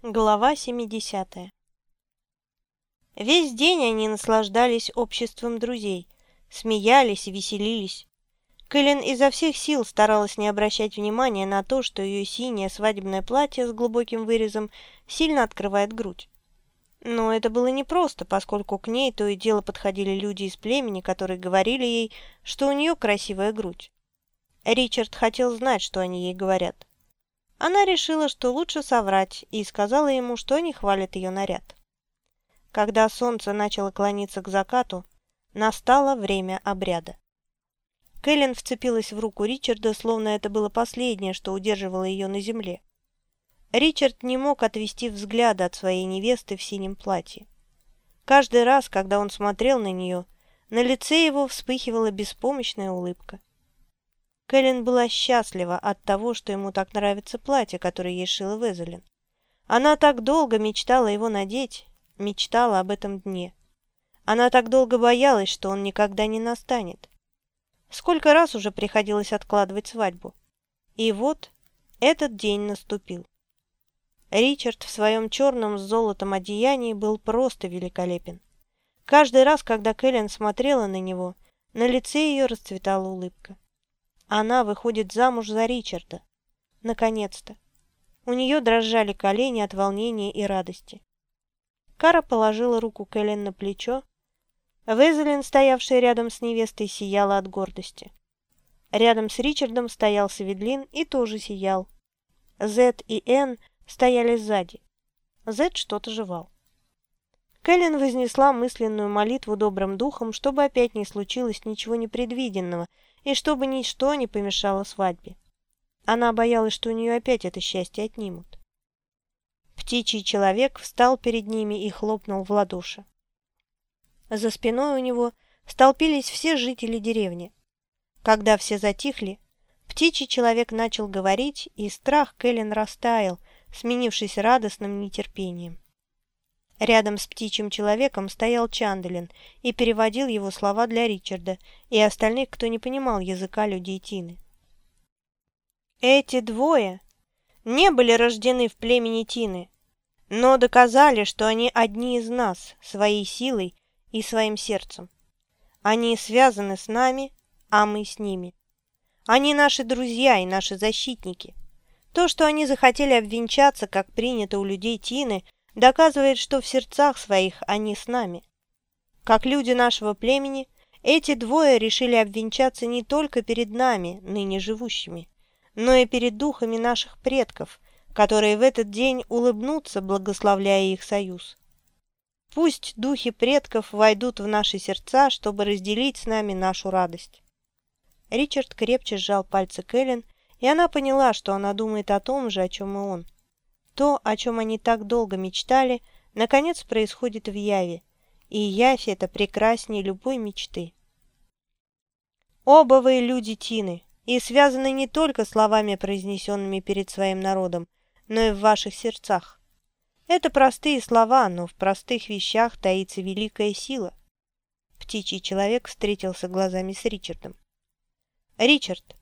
Глава 70 Весь день они наслаждались обществом друзей, смеялись и веселились. Кэлен изо всех сил старалась не обращать внимания на то, что ее синее свадебное платье с глубоким вырезом сильно открывает грудь. Но это было непросто, поскольку к ней то и дело подходили люди из племени, которые говорили ей, что у нее красивая грудь. Ричард хотел знать, что они ей говорят. Она решила, что лучше соврать, и сказала ему, что они хвалят ее наряд. Когда солнце начало клониться к закату, настало время обряда. Кэлен вцепилась в руку Ричарда, словно это было последнее, что удерживало ее на земле. Ричард не мог отвести взгляда от своей невесты в синем платье. Каждый раз, когда он смотрел на нее, на лице его вспыхивала беспомощная улыбка. Кэлен была счастлива от того, что ему так нравится платье, которое ей шила Везелин. Она так долго мечтала его надеть, мечтала об этом дне. Она так долго боялась, что он никогда не настанет. Сколько раз уже приходилось откладывать свадьбу. И вот этот день наступил. Ричард в своем черном с золотом одеянии был просто великолепен. Каждый раз, когда Кэлен смотрела на него, на лице ее расцветала улыбка. Она выходит замуж за Ричарда. Наконец-то. У нее дрожали колени от волнения и радости. Кара положила руку Кэлен на плечо. Везелин, стоявшая рядом с невестой, сияла от гордости. Рядом с Ричардом стоял Саведлин и тоже сиял. Зет и Энн стояли сзади. Зет что-то жевал. Кэлен вознесла мысленную молитву добрым духом, чтобы опять не случилось ничего непредвиденного, и чтобы ничто не помешало свадьбе. Она боялась, что у нее опять это счастье отнимут. Птичий человек встал перед ними и хлопнул в ладоши. За спиной у него столпились все жители деревни. Когда все затихли, птичий человек начал говорить, и страх Кэлен растаял, сменившись радостным нетерпением. Рядом с птичьим человеком стоял Чанделин и переводил его слова для Ричарда и остальных, кто не понимал языка людей Тины. Эти двое не были рождены в племени Тины, но доказали, что они одни из нас, своей силой и своим сердцем. Они связаны с нами, а мы с ними. Они наши друзья и наши защитники. То, что они захотели обвенчаться, как принято у людей Тины – доказывает, что в сердцах своих они с нами. Как люди нашего племени, эти двое решили обвенчаться не только перед нами, ныне живущими, но и перед духами наших предков, которые в этот день улыбнутся, благословляя их союз. Пусть духи предков войдут в наши сердца, чтобы разделить с нами нашу радость. Ричард крепче сжал пальцы Кэлен, и она поняла, что она думает о том же, о чем и он. То, о чем они так долго мечтали, наконец происходит в Яве, и Явь это прекраснее любой мечты. Оба вы люди Тины, и связаны не только словами, произнесенными перед своим народом, но и в ваших сердцах. Это простые слова, но в простых вещах таится великая сила. Птичий человек встретился глазами с Ричардом. «Ричард,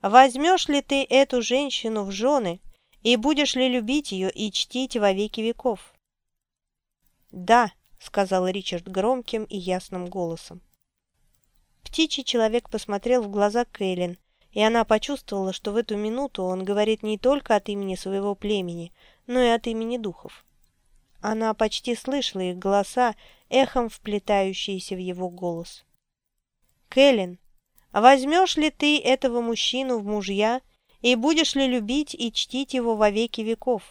возьмешь ли ты эту женщину в жены, и будешь ли любить ее и чтить во веки веков?» «Да», — сказал Ричард громким и ясным голосом. Птичий человек посмотрел в глаза Кэлен, и она почувствовала, что в эту минуту он говорит не только от имени своего племени, но и от имени духов. Она почти слышала их голоса, эхом вплетающиеся в его голос. «Кэлен, возьмешь ли ты этого мужчину в мужья и будешь ли любить и чтить его во веки веков?»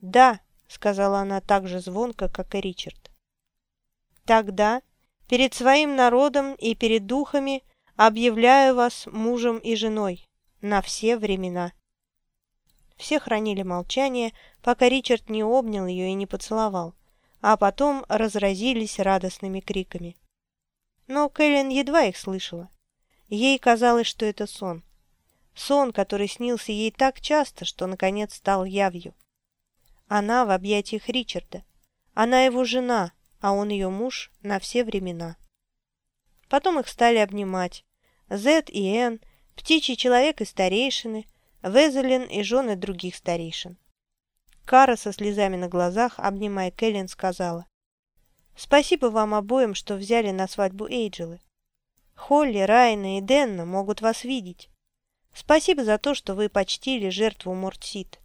«Да», — сказала она так же звонко, как и Ричард. «Тогда перед своим народом и перед духами объявляю вас мужем и женой на все времена». Все хранили молчание, пока Ричард не обнял ее и не поцеловал, а потом разразились радостными криками. Но Кэлен едва их слышала. Ей казалось, что это сон. Сон, который снился ей так часто, что наконец стал явью. Она в объятиях Ричарда. Она его жена, а он ее муж на все времена. Потом их стали обнимать. Зет и Энн, птичий человек и старейшины, Везелин и жены других старейшин. Кара со слезами на глазах, обнимая Кэлен, сказала. «Спасибо вам обоим, что взяли на свадьбу Эйджелы. Холли, Райна и Денна могут вас видеть. Спасибо за то, что вы почтили жертву Мортсит».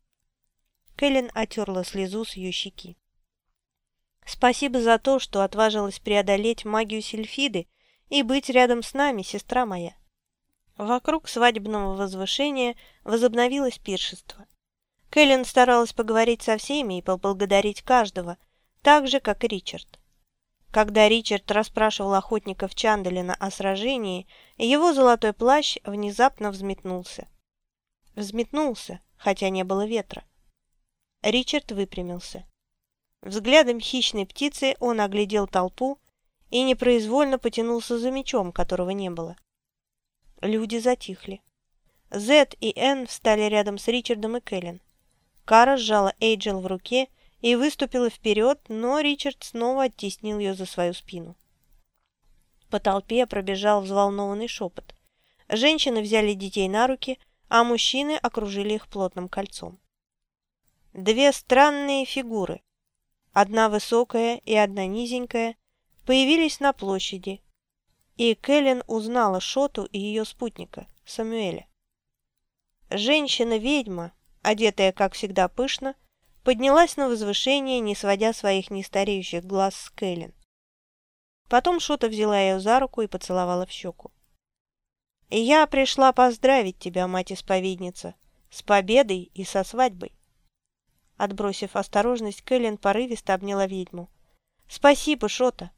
Кэлен отерла слезу с ее щеки. «Спасибо за то, что отважилась преодолеть магию Сильфиды и быть рядом с нами, сестра моя». Вокруг свадебного возвышения возобновилось пиршество. Кэлен старалась поговорить со всеми и поблагодарить каждого, так же, как и Ричард. Когда Ричард расспрашивал охотников Чандалина о сражении, его золотой плащ внезапно взметнулся. Взметнулся, хотя не было ветра. Ричард выпрямился. Взглядом хищной птицы он оглядел толпу и непроизвольно потянулся за мечом, которого не было. Люди затихли. Зет и Энн встали рядом с Ричардом и Кэлен. Кара сжала Эйджел в руке и выступила вперед, но Ричард снова оттеснил ее за свою спину. По толпе пробежал взволнованный шепот. Женщины взяли детей на руки, а мужчины окружили их плотным кольцом. Две странные фигуры, одна высокая и одна низенькая, появились на площади, и Кэлен узнала Шоту и ее спутника, Самуэля. Женщина-ведьма, одетая, как всегда, пышно, поднялась на возвышение, не сводя своих нестареющих глаз с Кэлен. Потом Шота взяла ее за руку и поцеловала в щеку. «Я пришла поздравить тебя, мать-исповедница, с победой и со свадьбой». Отбросив осторожность, Кэлен порывисто обняла ведьму. «Спасибо, Шота!»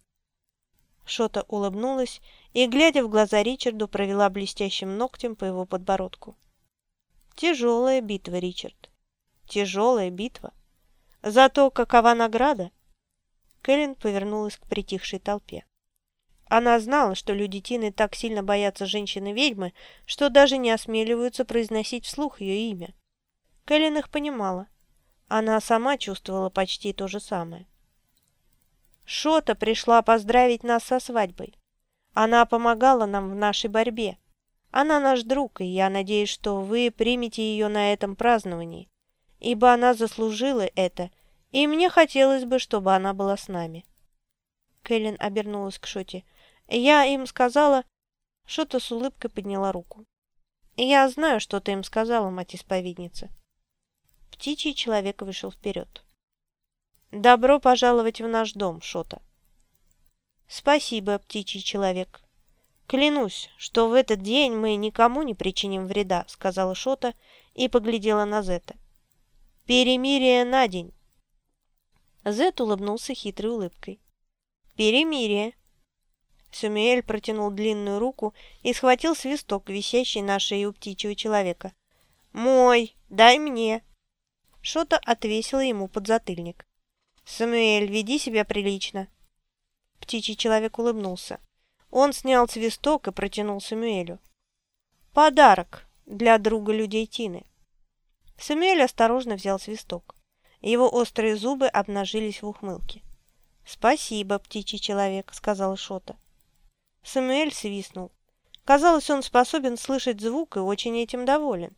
Шота улыбнулась и, глядя в глаза Ричарду, провела блестящим ногтем по его подбородку. Тяжелая битва, Ричард. Тяжелая битва. Зато какова награда? Кэлен повернулась к притихшей толпе. Она знала, что люди Тины так сильно боятся женщины-ведьмы, что даже не осмеливаются произносить вслух ее имя. Кэлен их понимала. Она сама чувствовала почти то же самое. Шота пришла поздравить нас со свадьбой. Она помогала нам в нашей борьбе. Она наш друг, и я надеюсь, что вы примете ее на этом праздновании, ибо она заслужила это, и мне хотелось бы, чтобы она была с нами». Кэлен обернулась к Шоте. «Я им сказала...» Шота с улыбкой подняла руку. «Я знаю, что ты им сказала, мать-исповедница». Птичий человек вышел вперед. «Добро пожаловать в наш дом, Шота». «Спасибо, птичий человек», «Клянусь, что в этот день мы никому не причиним вреда», — сказала Шота и поглядела на Зета. «Перемирие на день». Зет улыбнулся хитрой улыбкой. «Перемирие». Сюмиэль протянул длинную руку и схватил свисток, висящий на шее у птичьего человека. «Мой! Дай мне!» Шота отвесила ему подзатыльник. «Самуэль, веди себя прилично!» Птичий человек улыбнулся. Он снял свисток и протянул Самуэлю. «Подарок для друга людей Тины». Самуэль осторожно взял свисток. Его острые зубы обнажились в ухмылке. «Спасибо, птичий человек», — сказал Шота. Самуэль свистнул. Казалось, он способен слышать звук и очень этим доволен.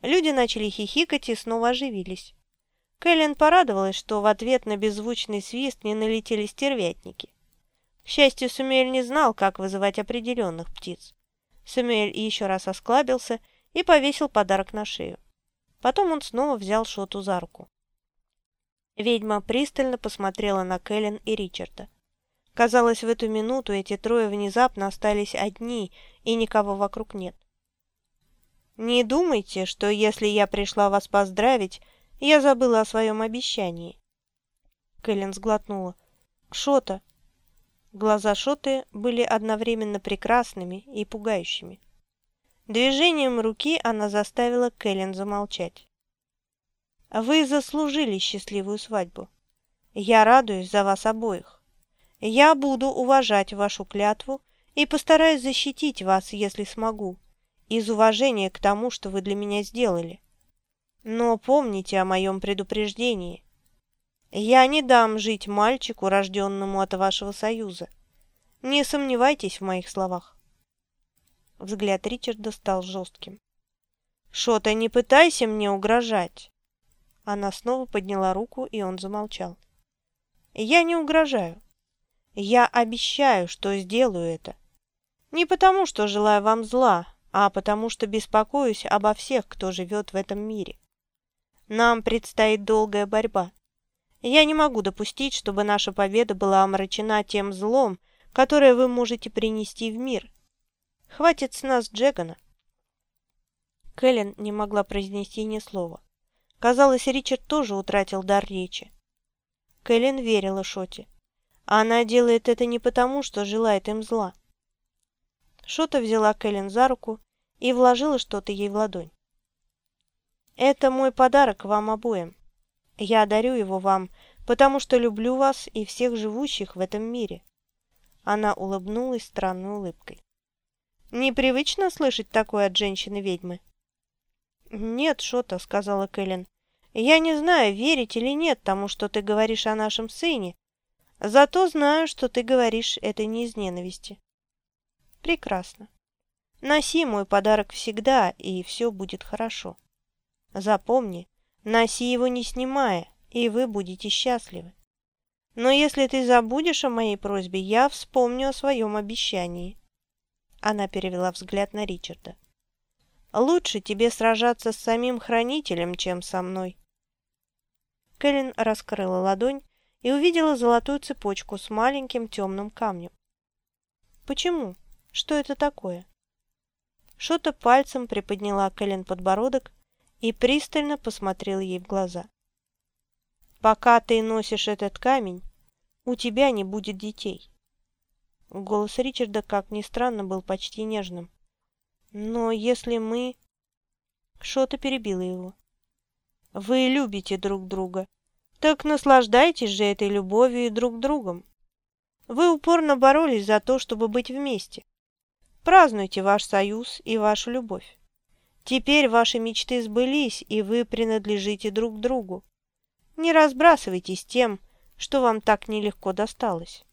Люди начали хихикать и снова оживились. Кэлен порадовалась, что в ответ на беззвучный свист не налетели стервятники. К счастью, Сумель не знал, как вызывать определенных птиц. Сумель еще раз осклабился и повесил подарок на шею. Потом он снова взял Шоту за руку. Ведьма пристально посмотрела на Кэлен и Ричарда. Казалось, в эту минуту эти трое внезапно остались одни, и никого вокруг нет. «Не думайте, что если я пришла вас поздравить, я забыла о своем обещании». Кэлен сглотнула. «Шота, Глаза Шоты были одновременно прекрасными и пугающими. Движением руки она заставила Кэлен замолчать. «Вы заслужили счастливую свадьбу. Я радуюсь за вас обоих. Я буду уважать вашу клятву и постараюсь защитить вас, если смогу, из уважения к тому, что вы для меня сделали. Но помните о моем предупреждении. Я не дам жить мальчику, рожденному от вашего союза. Не сомневайтесь в моих словах. Взгляд Ричарда стал жестким. Шота, не пытайся мне угрожать. Она снова подняла руку, и он замолчал. «Я не угрожаю. Я обещаю, что сделаю это. Не потому, что желаю вам зла, а потому, что беспокоюсь обо всех, кто живет в этом мире. Нам предстоит долгая борьба. Я не могу допустить, чтобы наша победа была омрачена тем злом, которое вы можете принести в мир. Хватит с нас Джегана». Кэлен не могла произнести ни слова. Казалось, Ричард тоже утратил дар речи. Кэлен верила Шоте. А она делает это не потому, что желает им зла. Шота взяла Кэлен за руку и вложила что-то ей в ладонь. «Это мой подарок вам обоим. Я дарю его вам, потому что люблю вас и всех живущих в этом мире». Она улыбнулась странной улыбкой. «Непривычно слышать такое от женщины-ведьмы?» «Нет, Шота», — сказала Кэлен. «Я не знаю, верить или нет тому, что ты говоришь о нашем сыне, зато знаю, что ты говоришь это не из ненависти». «Прекрасно. Носи мой подарок всегда, и все будет хорошо. Запомни, носи его не снимая, и вы будете счастливы. Но если ты забудешь о моей просьбе, я вспомню о своем обещании». Она перевела взгляд на Ричарда. Лучше тебе сражаться с самим хранителем, чем со мной. Кэлен раскрыла ладонь и увидела золотую цепочку с маленьким темным камнем. Почему? Что это такое? Шота пальцем приподняла Кэлен подбородок и пристально посмотрела ей в глаза. «Пока ты носишь этот камень, у тебя не будет детей». Голос Ричарда, как ни странно, был почти нежным. Но если мы...» Что-то перебило его. «Вы любите друг друга. Так наслаждайтесь же этой любовью и друг другом. Вы упорно боролись за то, чтобы быть вместе. Празднуйте ваш союз и вашу любовь. Теперь ваши мечты сбылись, и вы принадлежите друг другу. Не разбрасывайтесь тем, что вам так нелегко досталось».